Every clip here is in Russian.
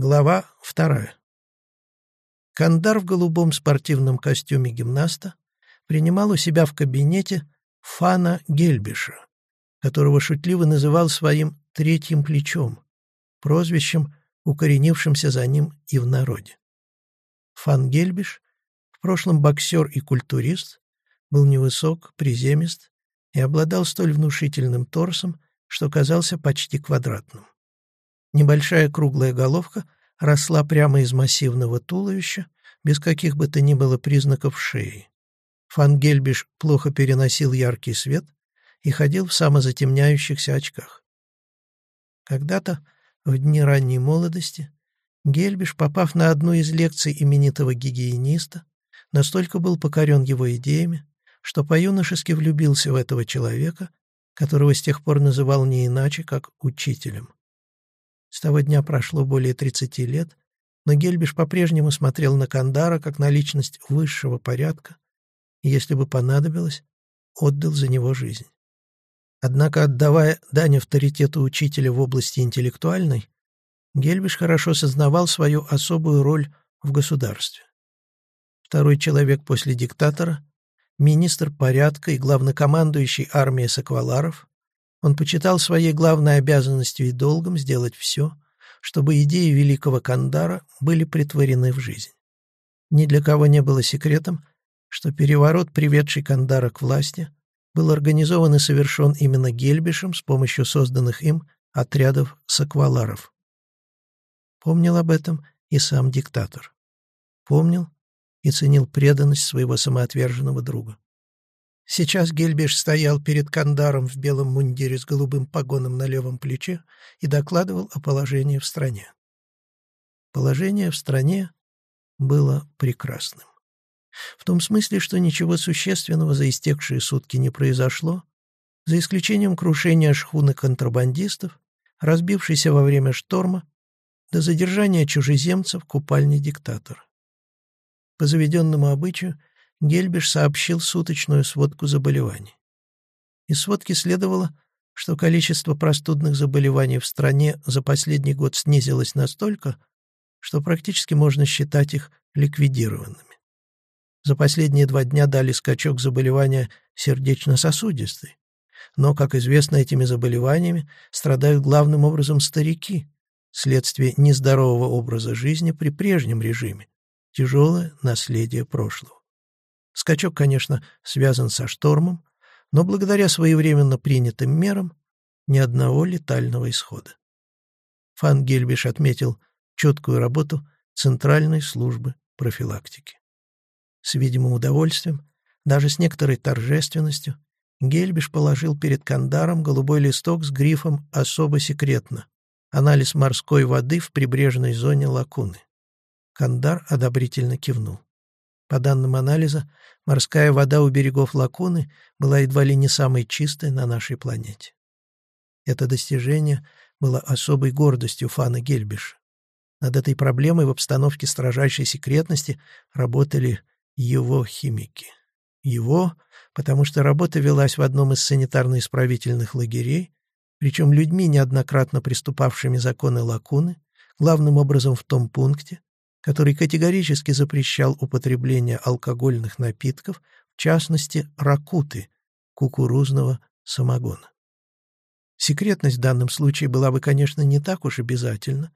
Глава вторая. Кандар в голубом спортивном костюме гимнаста принимал у себя в кабинете Фана Гельбиша, которого шутливо называл своим «третьим плечом», прозвищем, укоренившимся за ним и в народе. Фан Гельбиш, в прошлом боксер и культурист, был невысок, приземист и обладал столь внушительным торсом, что казался почти квадратным. Небольшая круглая головка росла прямо из массивного туловища, без каких бы то ни было признаков шеи. Фангельбиш плохо переносил яркий свет и ходил в самозатемняющихся очках. Когда-то, в дни ранней молодости, Гельбиш, попав на одну из лекций именитого гигиениста, настолько был покорен его идеями, что по-юношески влюбился в этого человека, которого с тех пор называл не иначе, как учителем. С того дня прошло более 30 лет, но Гельбиш по-прежнему смотрел на Кандара как на личность высшего порядка, и, если бы понадобилось, отдал за него жизнь. Однако, отдавая дань авторитету учителя в области интеллектуальной, Гельбиш хорошо сознавал свою особую роль в государстве. Второй человек после диктатора, министр порядка и главнокомандующий армией Сакваларов, он почитал своей главной обязанностью и долгом сделать все, чтобы идеи великого Кандара были притворены в жизнь. Ни для кого не было секретом, что переворот, приведший Кандара к власти, был организован и совершен именно Гельбишем с помощью созданных им отрядов сакваларов. Помнил об этом и сам диктатор. Помнил и ценил преданность своего самоотверженного друга. Сейчас Гельбиш стоял перед Кандаром в белом мундире с голубым погоном на левом плече и докладывал о положении в стране. Положение в стране было прекрасным. В том смысле, что ничего существенного за истекшие сутки не произошло, за исключением крушения шхуны контрабандистов, разбившейся во время шторма, до задержания чужеземцев в купальне диктатора. По заведенному обычаю Гельбиш сообщил суточную сводку заболеваний. Из сводки следовало, что количество простудных заболеваний в стране за последний год снизилось настолько, что практически можно считать их ликвидированными. За последние два дня дали скачок заболевания сердечно-сосудистой. Но, как известно, этими заболеваниями страдают главным образом старики, следствие нездорового образа жизни при прежнем режиме, тяжелое наследие прошлого. Скачок, конечно, связан со штормом, но благодаря своевременно принятым мерам ни одного летального исхода. Фан Гельбиш отметил четкую работу Центральной службы профилактики. С видимым удовольствием, даже с некоторой торжественностью, Гельбиш положил перед Кандаром голубой листок с грифом «Особо секретно» — анализ морской воды в прибрежной зоне Лакуны. Кандар одобрительно кивнул. По данным анализа, морская вода у берегов Лакуны была едва ли не самой чистой на нашей планете. Это достижение было особой гордостью Фана Гельбиша. Над этой проблемой в обстановке строжайшей секретности работали его химики. Его, потому что работа велась в одном из санитарно-исправительных лагерей, причем людьми, неоднократно приступавшими законы Лакуны, главным образом в том пункте, который категорически запрещал употребление алкогольных напитков, в частности, ракуты, кукурузного самогона. Секретность в данном случае была бы, конечно, не так уж обязательна,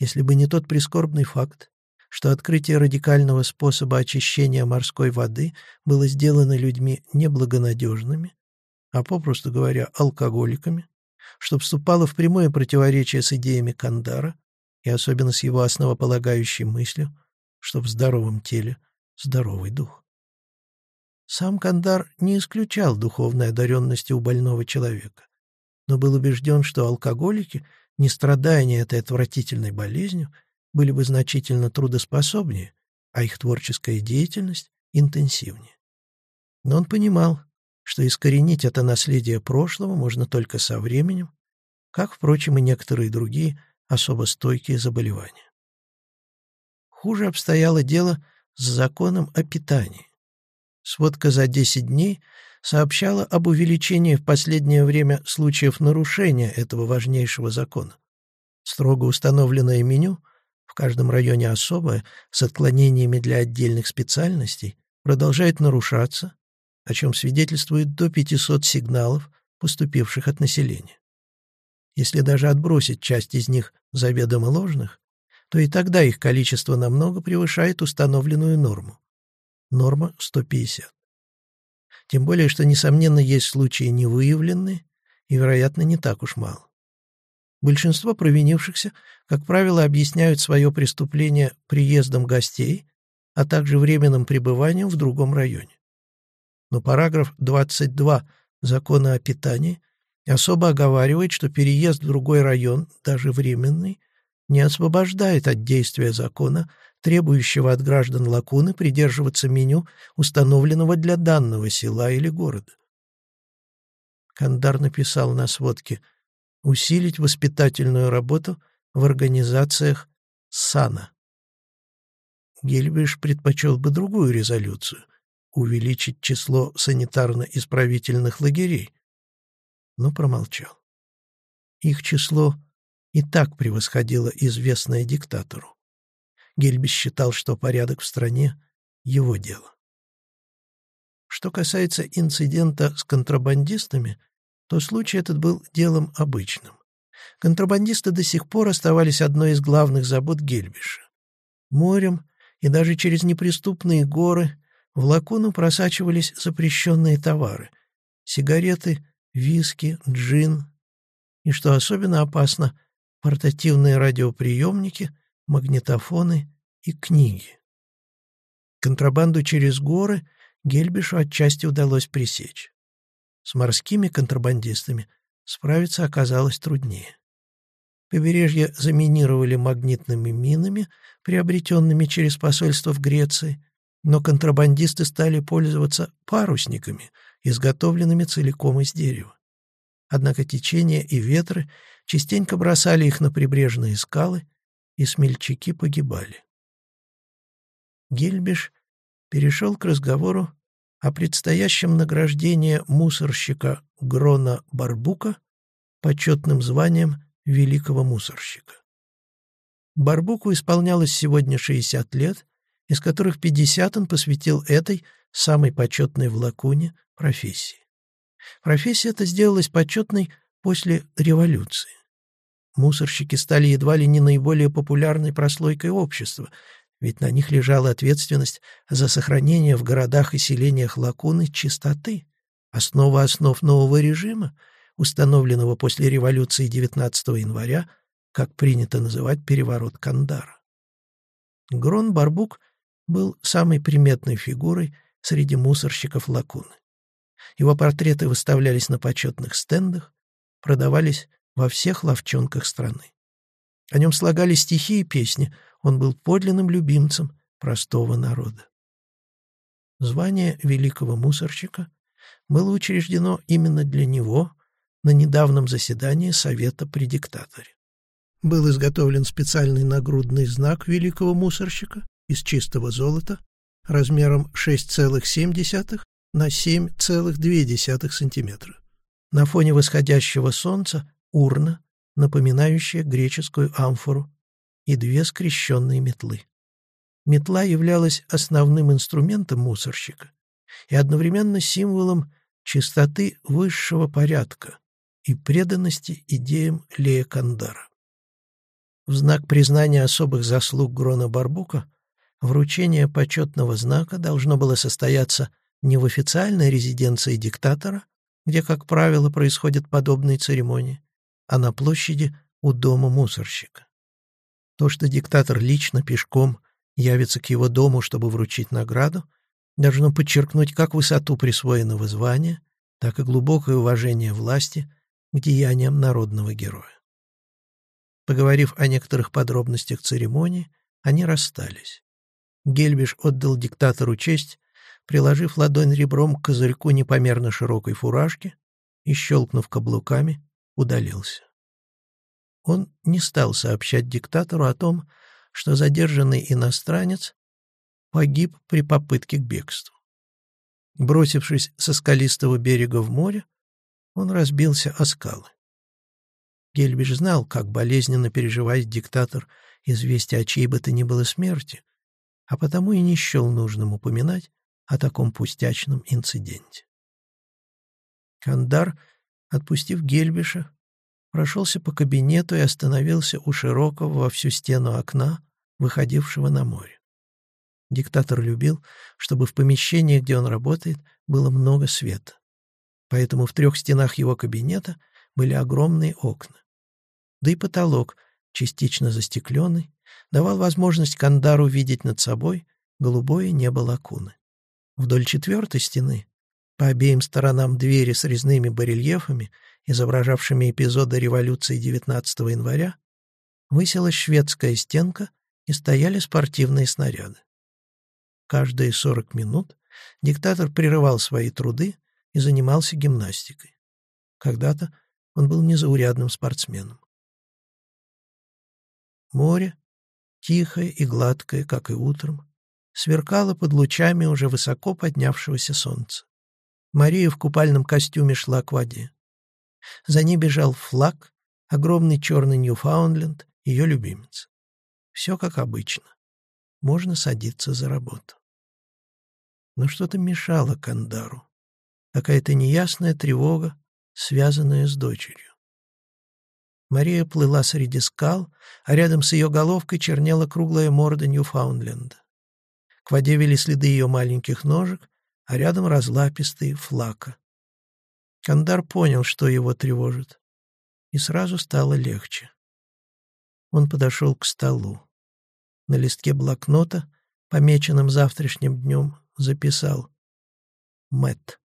если бы не тот прискорбный факт, что открытие радикального способа очищения морской воды было сделано людьми неблагонадежными, а, попросту говоря, алкоголиками, что вступало в прямое противоречие с идеями Кандара, и особенно с его основополагающей мыслью, что в здоровом теле здоровый дух. Сам Кандар не исключал духовной одаренности у больного человека, но был убежден, что алкоголики, не страдая ни этой отвратительной болезнью, были бы значительно трудоспособнее, а их творческая деятельность интенсивнее. Но он понимал, что искоренить это наследие прошлого можно только со временем, как, впрочем, и некоторые другие особо стойкие заболевания. Хуже обстояло дело с законом о питании. Сводка за 10 дней сообщала об увеличении в последнее время случаев нарушения этого важнейшего закона. Строго установленное меню, в каждом районе особое, с отклонениями для отдельных специальностей, продолжает нарушаться, о чем свидетельствует до 500 сигналов, поступивших от населения. Если даже отбросить часть из них заведомо ложных, то и тогда их количество намного превышает установленную норму. Норма 150. Тем более, что, несомненно, есть случаи невыявленные и, вероятно, не так уж мало. Большинство провинившихся, как правило, объясняют свое преступление приездом гостей, а также временным пребыванием в другом районе. Но параграф 22 Закона о питании особо оговаривает, что переезд в другой район, даже временный, не освобождает от действия закона, требующего от граждан Лакуны придерживаться меню, установленного для данного села или города. Кандар написал на сводке «Усилить воспитательную работу в организациях САНА». Гельбиш предпочел бы другую резолюцию — увеличить число санитарно-исправительных лагерей, но промолчал. Их число и так превосходило известное диктатору. Гельбис считал, что порядок в стране — его дело. Что касается инцидента с контрабандистами, то случай этот был делом обычным. Контрабандисты до сих пор оставались одной из главных забот Гельбиша. Морем и даже через неприступные горы в лакуну просачивались запрещенные товары — сигареты, виски, джин и, что особенно опасно, портативные радиоприемники, магнитофоны и книги. Контрабанду через горы Гельбишу отчасти удалось пресечь. С морскими контрабандистами справиться оказалось труднее. Побережье заминировали магнитными минами, приобретенными через посольство в Греции, но контрабандисты стали пользоваться парусниками, изготовленными целиком из дерева. Однако течение и ветры частенько бросали их на прибрежные скалы, и смельчаки погибали. Гельбиш перешел к разговору о предстоящем награждении мусорщика Грона Барбука почетным званием великого мусорщика. Барбуку исполнялось сегодня 60 лет, из которых 50 он посвятил этой, самой почетной в Лакуне, профессии. Профессия эта сделалась почетной после революции. Мусорщики стали едва ли не наиболее популярной прослойкой общества, ведь на них лежала ответственность за сохранение в городах и селениях лакуны чистоты, основа основ нового режима, установленного после революции 19 января, как принято называть переворот Кандара. Грон Барбук был самой приметной фигурой среди мусорщиков Лакуны. Его портреты выставлялись на почетных стендах, продавались во всех ловчонках страны. О нем слагали стихи и песни, он был подлинным любимцем простого народа. Звание великого мусорщика было учреждено именно для него на недавнем заседании Совета при диктаторе. Был изготовлен специальный нагрудный знак великого мусорщика из чистого золота размером 6,7 на 7,2 сантиметра. На фоне восходящего солнца урна, напоминающая греческую амфору, и две скрещенные метлы. Метла являлась основным инструментом мусорщика и одновременно символом чистоты высшего порядка и преданности идеям Лея Кандара. В знак признания особых заслуг Грона Барбука вручение почетного знака должно было состояться не в официальной резиденции диктатора, где, как правило, происходят подобные церемонии, а на площади у дома мусорщика. То, что диктатор лично пешком явится к его дому, чтобы вручить награду, должно подчеркнуть как высоту присвоенного звания, так и глубокое уважение власти к деяниям народного героя. Поговорив о некоторых подробностях церемонии, они расстались. Гельбиш отдал диктатору честь приложив ладонь ребром к козырьку непомерно широкой фуражки и, щелкнув каблуками, удалился. Он не стал сообщать диктатору о том, что задержанный иностранец погиб при попытке к бегству. Бросившись со скалистого берега в море, он разбился о скалы. Гельбиш знал, как болезненно переживает диктатор известие о чьей бы то ни было смерти, а потому и не счел нужным упоминать о таком пустячном инциденте. Кандар, отпустив Гельбиша, прошелся по кабинету и остановился у широкого во всю стену окна, выходившего на море. Диктатор любил, чтобы в помещении, где он работает, было много света. Поэтому в трех стенах его кабинета были огромные окна. Да и потолок, частично застекленный, давал возможность Кандару видеть над собой голубое небо лагуны. Вдоль четвертой стены, по обеим сторонам двери с резными барельефами, изображавшими эпизоды революции 19 января, высилась шведская стенка и стояли спортивные снаряды. Каждые сорок минут диктатор прерывал свои труды и занимался гимнастикой. Когда-то он был незаурядным спортсменом. Море, тихое и гладкое, как и утром, сверкало под лучами уже высоко поднявшегося солнца. Мария в купальном костюме шла к воде. За ней бежал флаг, огромный черный Ньюфаундленд, ее любимец. Все как обычно. Можно садиться за работу. Но что-то мешало Кандару. Какая-то неясная тревога, связанная с дочерью. Мария плыла среди скал, а рядом с ее головкой чернела круглая морда Ньюфаундленда. К воде вели следы ее маленьких ножек, а рядом разлапистые флака. Кандар понял, что его тревожит, и сразу стало легче. Он подошел к столу. На листке блокнота, помеченном завтрашним днем, записал Мэт.